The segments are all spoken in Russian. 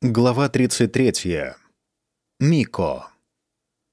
Глава 33. Мико.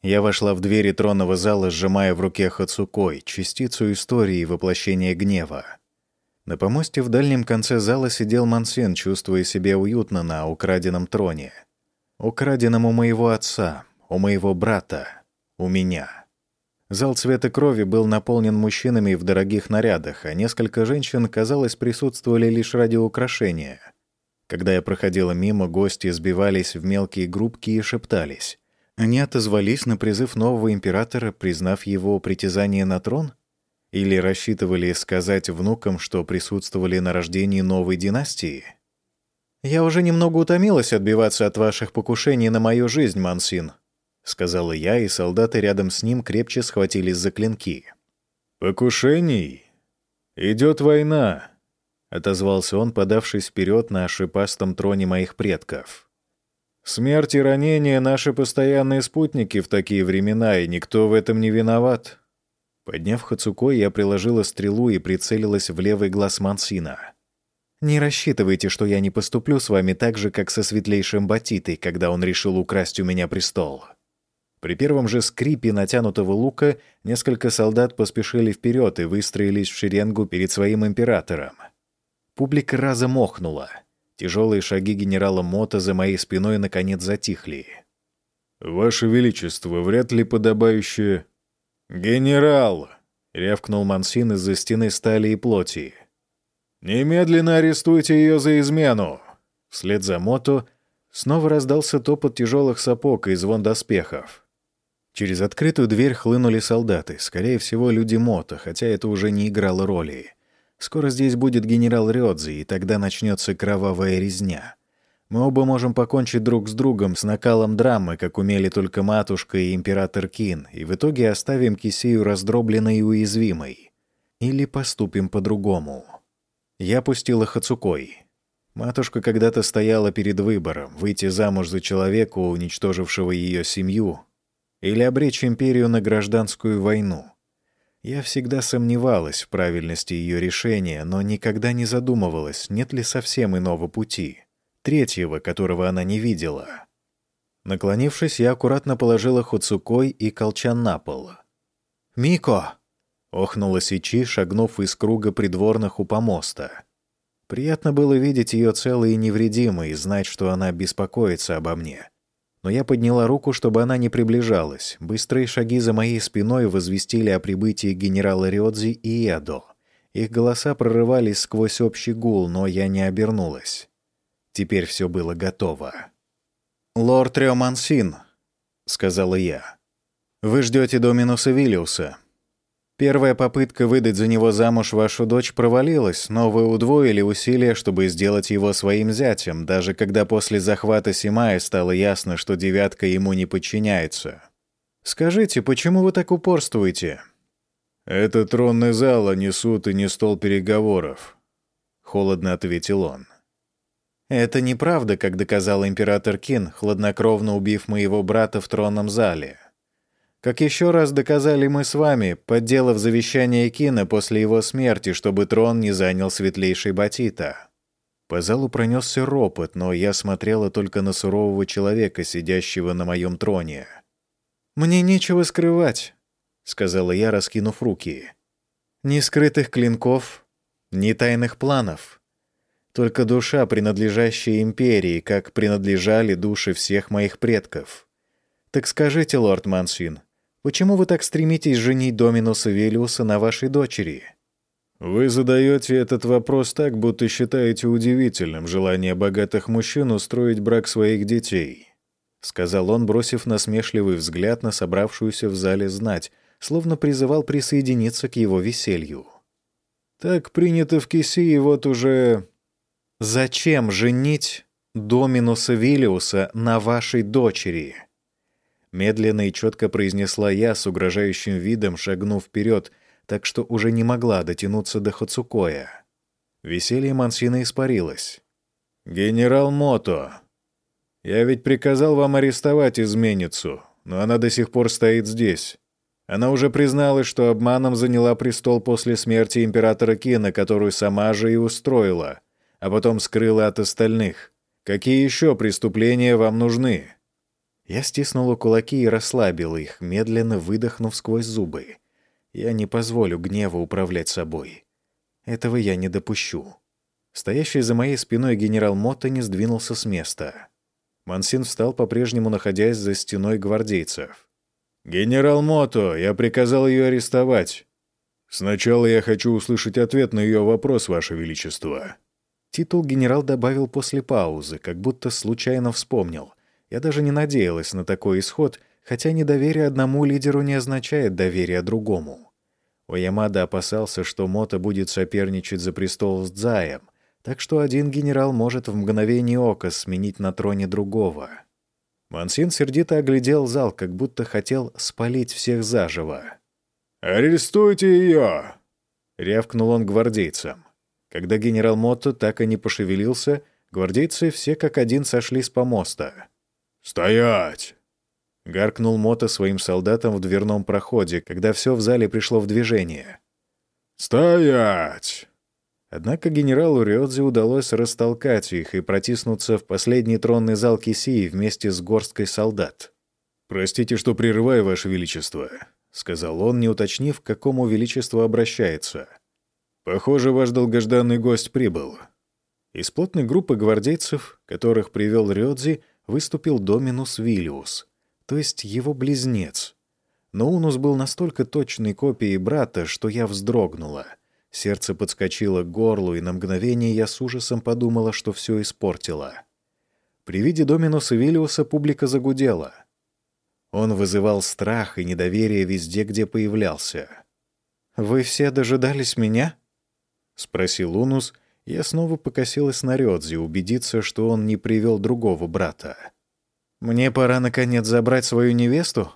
Я вошла в двери тронного зала, сжимая в руке Хацукой, частицу истории воплощения гнева. На помосте в дальнем конце зала сидел Мансен, чувствуя себя уютно на украденном троне. Украденном у моего отца, у моего брата, у меня. Зал цвета крови был наполнен мужчинами в дорогих нарядах, а несколько женщин, казалось, присутствовали лишь ради украшения — когда я проходила мимо, гости сбивались в мелкие группки и шептались. Они отозвались на призыв нового императора, признав его притязание на трон? Или рассчитывали сказать внукам, что присутствовали на рождении новой династии? «Я уже немного утомилась отбиваться от ваших покушений на мою жизнь, Мансин», — сказала я, и солдаты рядом с ним крепче схватились за клинки. «Покушений? Идет война», — отозвался он, подавшись вперед на шипастом троне моих предков. «Смерть и ранения — наши постоянные спутники в такие времена, и никто в этом не виноват». Подняв Хацукой, я приложила стрелу и прицелилась в левый глаз Мансина. «Не рассчитывайте, что я не поступлю с вами так же, как со светлейшим Батитой, когда он решил украсть у меня престол». При первом же скрипе натянутого лука несколько солдат поспешили вперед и выстроились в шеренгу перед своим императором. Публика разом охнула. Тяжелые шаги генерала Мота за моей спиной наконец затихли. «Ваше Величество, вряд ли подобающее...» «Генерал!» — рявкнул Мансин из-за стены стали и плоти. «Немедленно арестуйте ее за измену!» Вслед за Мото снова раздался топот тяжелых сапог и звон доспехов. Через открытую дверь хлынули солдаты, скорее всего, люди Мото, хотя это уже не играло роли. Скоро здесь будет генерал Рёдзи, и тогда начнется кровавая резня. Мы оба можем покончить друг с другом с накалом драмы, как умели только матушка и император Кин, и в итоге оставим Кисею раздробленной и уязвимой. Или поступим по-другому. Я пустила Хацукой. Матушка когда-то стояла перед выбором — выйти замуж за человека, уничтожившего ее семью, или обречь империю на гражданскую войну — я всегда сомневалась в правильности ее решения, но никогда не задумывалась, нет ли совсем иного пути, третьего, которого она не видела. Наклонившись, я аккуратно положила Хуцукой и колчан на пол. «Мико!» — охнула Сичи, шагнув из круга придворных у помоста. Приятно было видеть ее целой и невредимой и знать, что она беспокоится обо мне но я подняла руку, чтобы она не приближалась. Быстрые шаги за моей спиной возвестили о прибытии генерала Рёдзи и Эдо. Их голоса прорывались сквозь общий гул, но я не обернулась. Теперь все было готово. «Лорд Рёмансин», — сказала я, — «вы ждете Доминуса Виллиуса». Первая попытка выдать за него замуж вашу дочь провалилась, но вы удвоили усилия, чтобы сделать его своим зятем, даже когда после захвата Симая стало ясно, что девятка ему не подчиняется. Скажите, почему вы так упорствуете? Это тронный зал, а не суд и не стол переговоров, холодно ответил он. Это неправда, как доказал император Кин, хладнокровно убив моего брата в тронном зале. Как еще раз доказали мы с вами, подделав завещание Кина после его смерти, чтобы трон не занял светлейший Батита. По залу пронесся ропот, но я смотрела только на сурового человека, сидящего на моем троне. «Мне нечего скрывать», — сказала я, раскинув руки. «Ни скрытых клинков, ни тайных планов. Только душа, принадлежащая империи, как принадлежали души всех моих предков. Так скажите, лорд Мансин, Почему вы так стремитесь женить Доминуса Велиуса на вашей дочери?» «Вы задаете этот вопрос так, будто считаете удивительным желание богатых мужчин устроить брак своих детей», — сказал он, бросив насмешливый взгляд на собравшуюся в зале знать, словно призывал присоединиться к его веселью. «Так принято в Кисии вот уже...» «Зачем женить Доминуса Виллиуса на вашей дочери?» Медленно и четко произнесла я с угрожающим видом, шагнув вперед, так что уже не могла дотянуться до Хацукоя. Веселье Мансина испарилось. «Генерал Мото, я ведь приказал вам арестовать изменницу, но она до сих пор стоит здесь. Она уже призналась, что обманом заняла престол после смерти императора Кина, которую сама же и устроила, а потом скрыла от остальных, Какие еще преступления вам нужны?» Я стиснула кулаки и расслабила их, медленно выдохнув сквозь зубы. Я не позволю гневу управлять собой. Этого я не допущу. Стоящий за моей спиной генерал Мотто не сдвинулся с места. Мансин встал, по-прежнему находясь за стеной гвардейцев. «Генерал Мото, я приказал ее арестовать. Сначала я хочу услышать ответ на ее вопрос, Ваше Величество». Титул генерал добавил после паузы, как будто случайно вспомнил. Я даже не надеялась на такой исход, хотя недоверие одному лидеру не означает доверие другому. Оямада опасался, что Мото будет соперничать за престол с Дзаем, так что один генерал может в мгновение ока сменить на троне другого. Мансин сердито оглядел зал, как будто хотел спалить всех заживо. «Арестуйте ее!» — рявкнул он гвардейцам. Когда генерал Мотто так и не пошевелился, гвардейцы все как один сошли с помоста. «Стоять!» — гаркнул Мото своим солдатам в дверном проходе, когда все в зале пришло в движение. «Стоять!» Однако генералу Рёдзе удалось растолкать их и протиснуться в последний тронный зал Кисии вместе с горсткой солдат. «Простите, что прерываю, Ваше Величество», — сказал он, не уточнив, к какому Величеству обращается. «Похоже, ваш долгожданный гость прибыл». Из плотной группы гвардейцев, которых привел Рёдзи, выступил Доминус Виллиус, то есть его близнец. Но Унус был настолько точной копией брата, что я вздрогнула — Сердце подскочило к горлу, и на мгновение я с ужасом подумала, что все испортила. При виде Доминуса Виллиуса публика загудела. Он вызывал страх и недоверие везде, где появлялся. «Вы все дожидались меня?» — спросил Унус. Я снова покосилась на Рёдзи, убедиться, что он не привел другого брата. «Мне пора, наконец, забрать свою невесту?»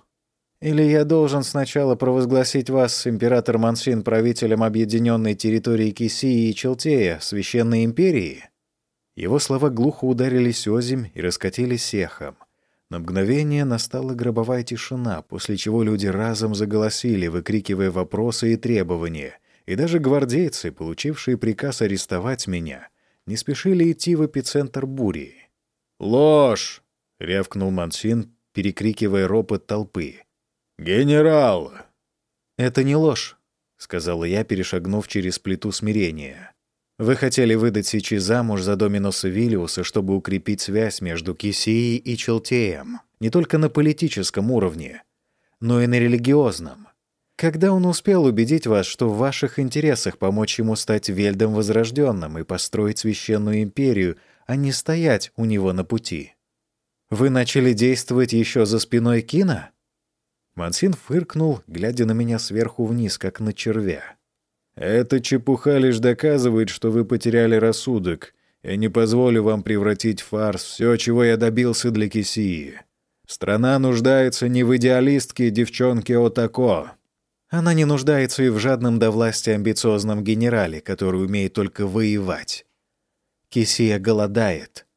Или я должен сначала провозгласить вас, император Мансин, правителем объединенной территории Кисии и Челтея, священной империи?» Его слова глухо ударились озимь и раскатились эхом. На мгновение настала гробовая тишина, после чего люди разом заголосили, выкрикивая вопросы и требования, и даже гвардейцы, получившие приказ арестовать меня, не спешили идти в эпицентр бури. «Ложь!» — рявкнул Мансин, перекрикивая ропот толпы. «Генерал!» «Это не ложь», — сказала я, перешагнув через плиту смирения. «Вы хотели выдать Сичи замуж за Доминоса Виллиуса, чтобы укрепить связь между Кисией и Челтеем, не только на политическом уровне, но и на религиозном. Когда он успел убедить вас, что в ваших интересах помочь ему стать Вельдом Возрожденным и построить священную империю, а не стоять у него на пути? Вы начали действовать еще за спиной Кина?» Мансин фыркнул, глядя на меня сверху вниз, как на червя. «Эта чепуха лишь доказывает, что вы потеряли рассудок. Я не позволю вам превратить в фарс все, чего я добился для Кисии. Страна нуждается не в идеалистке девчонке Отако. Она не нуждается и в жадном до власти амбициозном генерале, который умеет только воевать. Кисия голодает.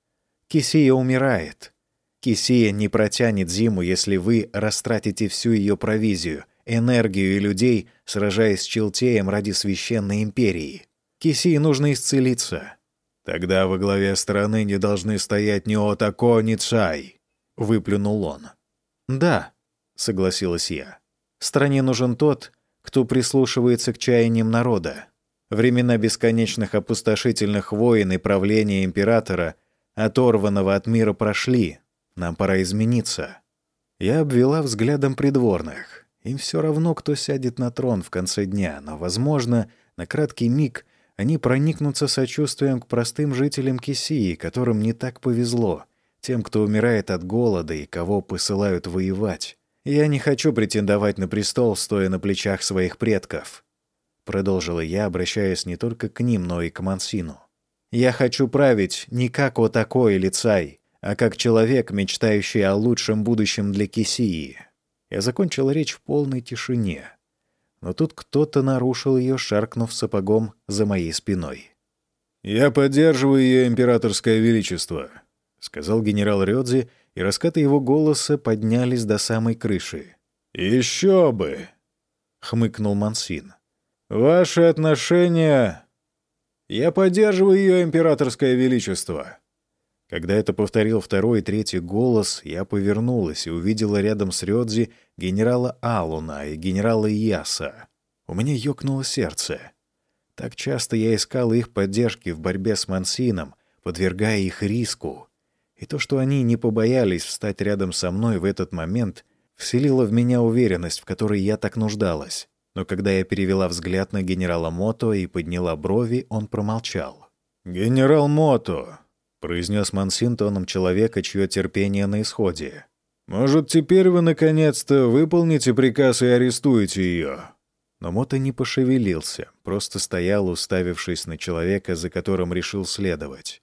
Кисия умирает. Кисия не протянет зиму, если вы растратите всю ее провизию, энергию и людей, сражаясь с Челтеем ради священной империи. Кисии нужно исцелиться. Тогда во главе страны не должны стоять ни Отако, ни Цай, — выплюнул он. Да, — согласилась я. Стране нужен тот, кто прислушивается к чаяниям народа. Времена бесконечных опустошительных войн и правления императора, оторванного от мира, прошли, нам пора измениться. Я обвела взглядом придворных. Им все равно, кто сядет на трон в конце дня, но, возможно, на краткий миг они проникнутся сочувствием к простым жителям Кисии, которым не так повезло, тем, кто умирает от голода и кого посылают воевать. Я не хочу претендовать на престол, стоя на плечах своих предков. Продолжила я, обращаясь не только к ним, но и к Мансину. Я хочу править не как вот такой или цай, а как человек, мечтающий о лучшем будущем для Кисии. Я закончил речь в полной тишине. Но тут кто-то нарушил ее, шаркнув сапогом за моей спиной. «Я поддерживаю ее императорское величество», — сказал генерал Рёдзи, и раскаты его голоса поднялись до самой крыши. «Еще бы!» — хмыкнул Мансин. «Ваши отношения...» «Я поддерживаю ее императорское величество», Когда это повторил второй и третий голос, я повернулась и увидела рядом с Рёдзи генерала Алуна и генерала Яса. У меня ёкнуло сердце. Так часто я искала их поддержки в борьбе с Мансином, подвергая их риску. И то, что они не побоялись встать рядом со мной в этот момент, вселило в меня уверенность, в которой я так нуждалась. Но когда я перевела взгляд на генерала Мото и подняла брови, он промолчал. «Генерал Мото», — произнес Мансин тоном человека, чье терпение на исходе. «Может, теперь вы наконец-то выполните приказ и арестуете ее?» Но Мото не пошевелился, просто стоял, уставившись на человека, за которым решил следовать.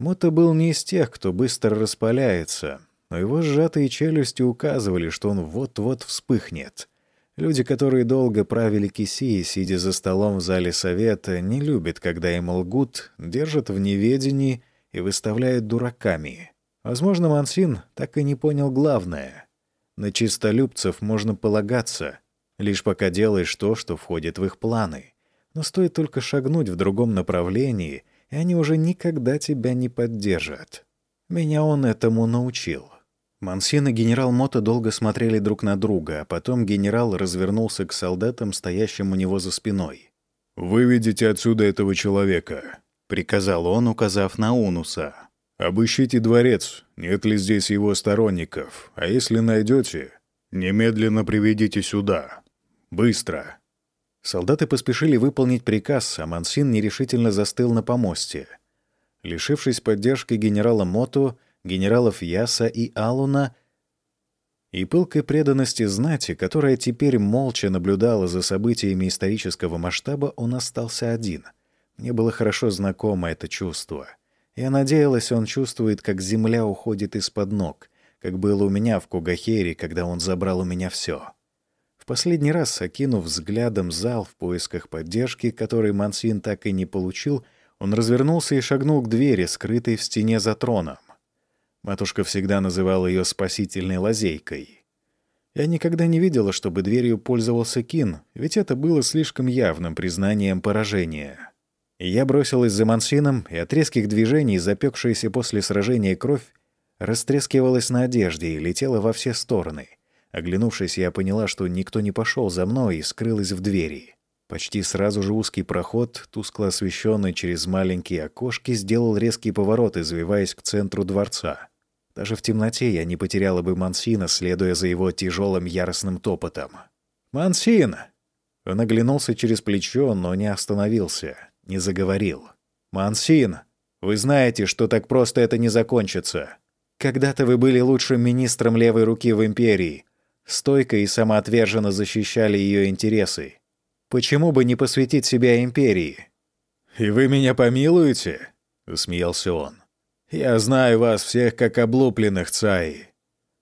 Мото был не из тех, кто быстро распаляется, но его сжатые челюсти указывали, что он вот-вот вспыхнет. Люди, которые долго правили Кисии, сидя за столом в зале совета, не любят, когда им лгут, держат в неведении и выставляют дураками. Возможно, Мансин так и не понял главное. На чистолюбцев можно полагаться, лишь пока делаешь то, что входит в их планы. Но стоит только шагнуть в другом направлении, и они уже никогда тебя не поддержат. Меня он этому научил. Мансин и генерал Мото долго смотрели друг на друга, а потом генерал развернулся к солдатам, стоящим у него за спиной. «Выведите отсюда этого человека», — приказал он, указав на Унуса. «Обыщите дворец, нет ли здесь его сторонников, а если найдете, немедленно приведите сюда. Быстро». Солдаты поспешили выполнить приказ, а Мансин нерешительно застыл на помосте. Лишившись поддержки генерала Мото, генералов Яса и Алуна и пылкой преданности знати, которая теперь молча наблюдала за событиями исторического масштаба, он остался один. Мне было хорошо знакомо это чувство. Я надеялась, он чувствует, как земля уходит из-под ног, как было у меня в Кугахере, когда он забрал у меня все. Последний раз, окинув взглядом зал в поисках поддержки, который Мансин так и не получил, он развернулся и шагнул к двери, скрытой в стене за троном. Матушка всегда называла ее спасительной лазейкой. Я никогда не видела, чтобы дверью пользовался Кин, ведь это было слишком явным признанием поражения. Я бросилась за Мансином, и от резких движений, запекшаяся после сражения кровь, растрескивалась на одежде и летела во все стороны. Оглянувшись, я поняла, что никто не пошел за мной и скрылась в двери. Почти сразу же узкий проход, тускло освещенный через маленькие окошки, сделал резкий поворот, извиваясь к центру дворца. Даже в темноте я не потеряла бы Мансина, следуя за его тяжелым яростным топотом. «Мансин!» Он оглянулся через плечо, но не остановился, не заговорил. «Мансин, вы знаете, что так просто это не закончится. Когда-то вы были лучшим министром левой руки в империи, стойко и самоотверженно защищали ее интересы. Почему бы не посвятить себя империи?» «И вы меня помилуете?» — усмеялся он. Я знаю вас всех как облупленных, Цаи.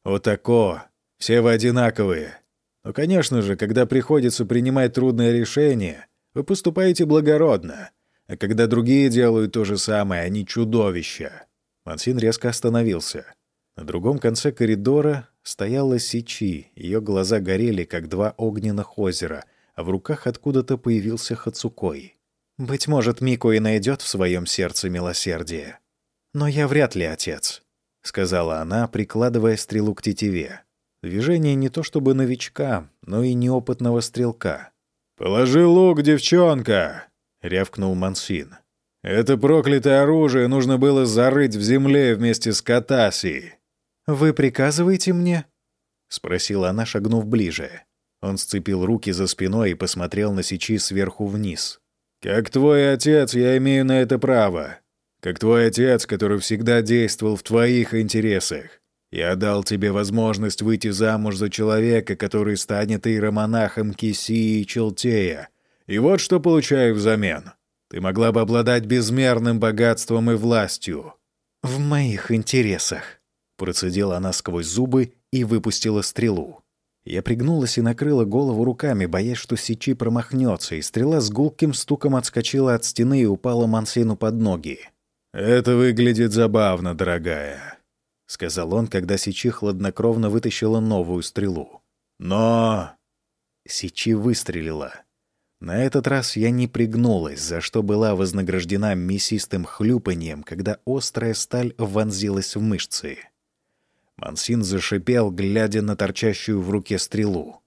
Отако. Все вы одинаковые. Но, конечно же, когда приходится принимать трудное решение, вы поступаете благородно. А когда другие делают то же самое, они чудовища. Мансин резко остановился. На другом конце коридора стояла Сичи. Ее глаза горели, как два огненных озера, а в руках откуда-то появился Хацукой. «Быть может, Мико и найдет в своем сердце милосердие», «Но я вряд ли отец», — сказала она, прикладывая стрелу к тетиве. Движение не то чтобы новичка, но и неопытного стрелка. «Положи лук, девчонка!» — рявкнул Мансин. «Это проклятое оружие нужно было зарыть в земле вместе с Катаси». «Вы приказываете мне?» — спросила она, шагнув ближе. Он сцепил руки за спиной и посмотрел на Сичи сверху вниз. «Как твой отец, я имею на это право как твой отец, который всегда действовал в твоих интересах. Я дал тебе возможность выйти замуж за человека, который станет иеромонахом Кисии и Челтея. И вот что получаю взамен. Ты могла бы обладать безмерным богатством и властью». «В моих интересах», — процедила она сквозь зубы и выпустила стрелу. Я пригнулась и накрыла голову руками, боясь, что Сичи промахнется, и стрела с гулким стуком отскочила от стены и упала Мансину под ноги. «Это выглядит забавно, дорогая», — сказал он, когда Сичи хладнокровно вытащила новую стрелу. «Но...» Сичи выстрелила. На этот раз я не пригнулась, за что была вознаграждена мясистым хлюпаньем, когда острая сталь вонзилась в мышцы. Мансин зашипел, глядя на торчащую в руке стрелу.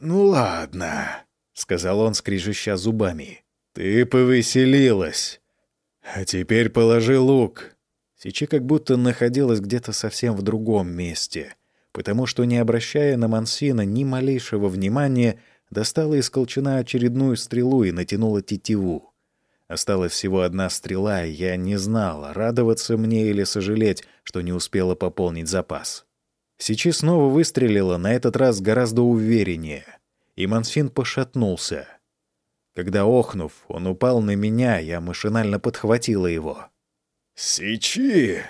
«Ну ладно», — сказал он, скрежеща зубами. «Ты повеселилась. А теперь положи лук». Сичи как будто находилась где-то совсем в другом месте, потому что, не обращая на Мансина ни малейшего внимания, достала из колчана очередную стрелу и натянула тетиву. Осталась всего одна стрела, и я не знала, радоваться мне или сожалеть, что не успела пополнить запас. Сичи снова выстрелила, на этот раз гораздо увереннее, и Мансфин пошатнулся. Когда, охнув, он упал на меня, я машинально подхватила его. «Сичи!»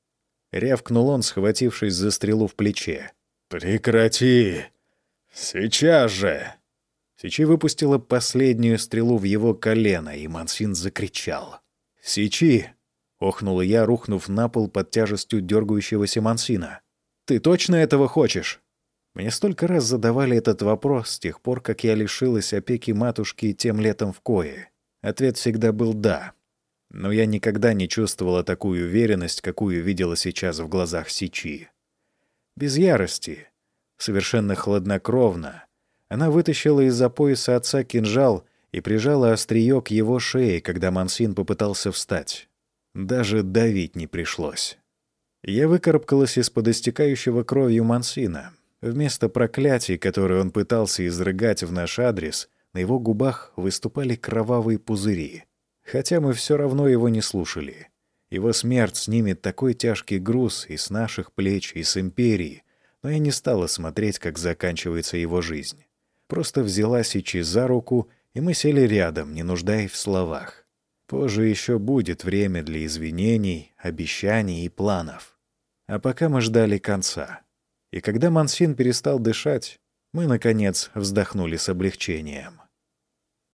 — рявкнул он, схватившись за стрелу в плече. «Прекрати! Сейчас же!» Сичи выпустила последнюю стрелу в его колено, и Мансин закричал. «Сичи!» — охнула я, рухнув на пол под тяжестью дергающегося Мансина. «Ты точно этого хочешь?» Мне столько раз задавали этот вопрос с тех пор, как я лишилась опеки матушки тем летом в кое. Ответ всегда был «да». Но я никогда не чувствовала такую уверенность, какую видела сейчас в глазах Сичи. Без ярости, совершенно хладнокровно, она вытащила из-за пояса отца кинжал и прижала острие к его шее, когда Мансин попытался встать. Даже давить не пришлось. Я выкарабкалась из-под истекающего кровью Мансина. Вместо проклятий, которые он пытался изрыгать в наш адрес, на его губах выступали кровавые пузыри. Хотя мы все равно его не слушали. Его смерть снимет такой тяжкий груз и с наших плеч, и с империи, но я не стала смотреть, как заканчивается его жизнь. Просто взяла Сичи за руку, и мы сели рядом, не нуждаясь в словах. Позже еще будет время для извинений, обещаний и планов. А пока мы ждали конца. И когда Мансин перестал дышать, мы, наконец, вздохнули с облегчением.